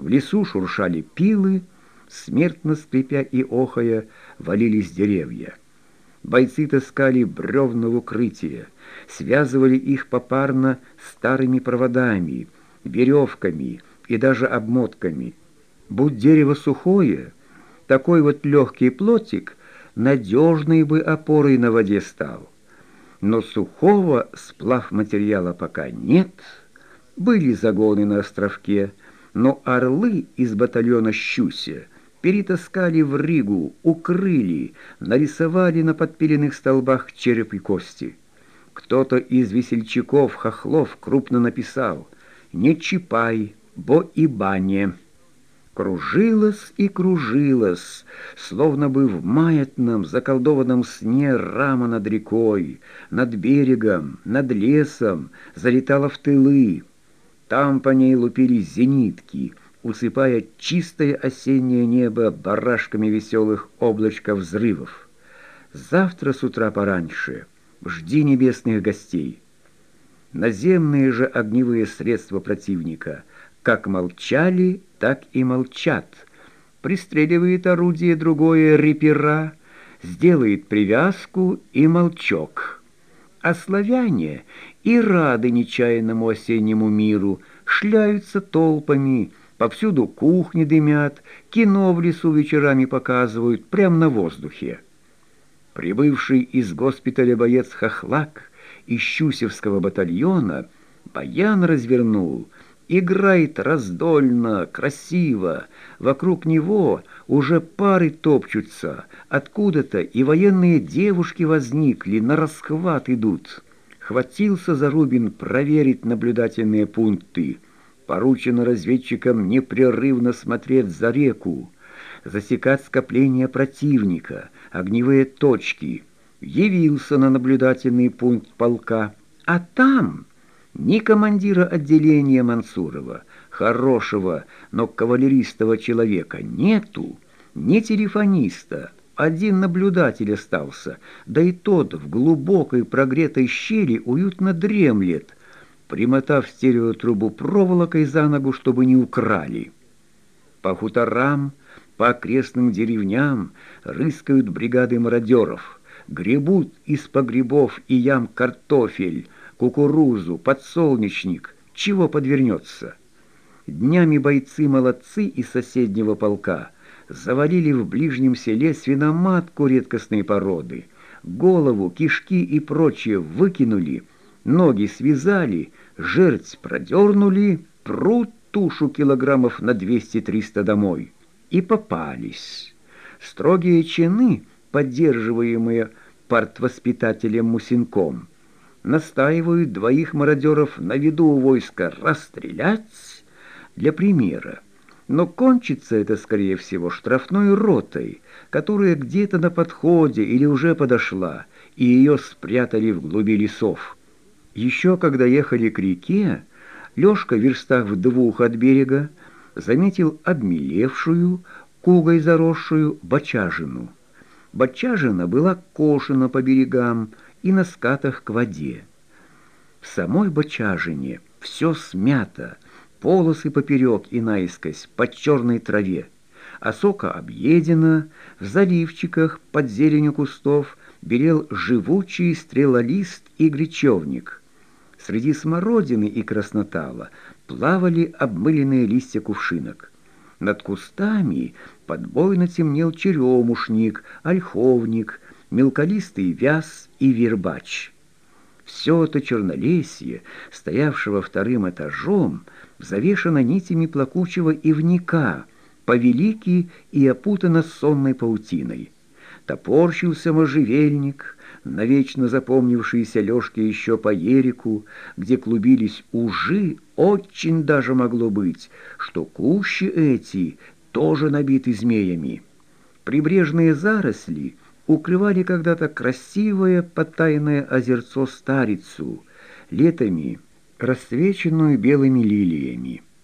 В лесу шуршали пилы, смертно скрипя и охая, валились деревья. Бойцы таскали бревна в укрытие, связывали их попарно старыми проводами, веревками и даже обмотками. Будь дерево сухое, такой вот легкий плотик надежной бы опорой на воде стал. Но сухого сплав материала пока нет. Были загоны на островке, но орлы из батальона «Щуся» перетаскали в Ригу, укрыли, нарисовали на подпиленных столбах череп и кости. Кто-то из весельчаков, хохлов, крупно написал «Не чипай, бо и бане». Кружилась и кружилась, словно бы в маятном, заколдованном сне рама над рекой, над берегом, над лесом, залетала в тылы. Там по ней лупились зенитки, усыпая чистое осеннее небо барашками веселых облачков взрывов. Завтра с утра пораньше жди небесных гостей. Наземные же огневые средства противника как молчали, так и молчат. Пристреливает орудие другое репера, сделает привязку и молчок. А славяне и рады нечаянному осеннему миру, шляются толпами, повсюду кухни дымят, кино в лесу вечерами показывают, прямо на воздухе. Прибывший из госпиталя боец Хохлак из Щусевского батальона баян развернул — играет раздольно, красиво. Вокруг него уже пары топчутся. Откуда-то и военные девушки возникли, на расхват идут. Хватился Зарубин проверить наблюдательные пункты. Поручено разведчикам непрерывно смотреть за реку, засекать скопление противника, огневые точки. Явился на наблюдательный пункт полка, а там ни командира отделения Мансурова, хорошего, но кавалеристого человека, нету, ни телефониста, один наблюдатель остался, да и тот в глубокой прогретой щели уютно дремлет, примотав стереотрубу проволокой за ногу, чтобы не украли. По хуторам, по окрестным деревням рыскают бригады мародеров, гребут из погребов и ям картофель, кукурузу, подсолнечник, чего подвернется. Днями бойцы-молодцы из соседнего полка завалили в ближнем селе свиноматку редкостной породы, голову, кишки и прочее выкинули, ноги связали, жерть продернули, прут тушу килограммов на 200-300 домой. И попались. Строгие чины, поддерживаемые партвоспитателем Мусинком, настаивают двоих мародеров на виду у войска расстрелять для примера. Но кончится это, скорее всего, штрафной ротой, которая где-то на подходе или уже подошла, и ее спрятали в глуби лесов. Еще когда ехали к реке, Лешка в верстах в двух от берега заметил обмелевшую, кугой заросшую бочажину. Бочажина была кошена по берегам, и на скатах к воде. В самой бочажине все смято, полосы поперек и наискось под черной траве, осока объедена, в заливчиках под зеленью кустов берел живучий стрелолист и гречевник. Среди смородины и краснотала плавали обмыленные листья кувшинок. Над кустами подбойно темнел черемушник, ольховник, мелколистый вяз и вербач. Все это чернолесье, стоявшего вторым этажом, завешено нитями плакучего ивника, повелики и опутано сонной паутиной. Топорщился можжевельник, навечно запомнившийся Лёшке еще по Ерику, где клубились ужи, очень даже могло быть, что кущи эти тоже набиты змеями. Прибрежные заросли — укрывали когда-то красивое потайное озерцо Старицу, летами расцвеченную белыми лилиями.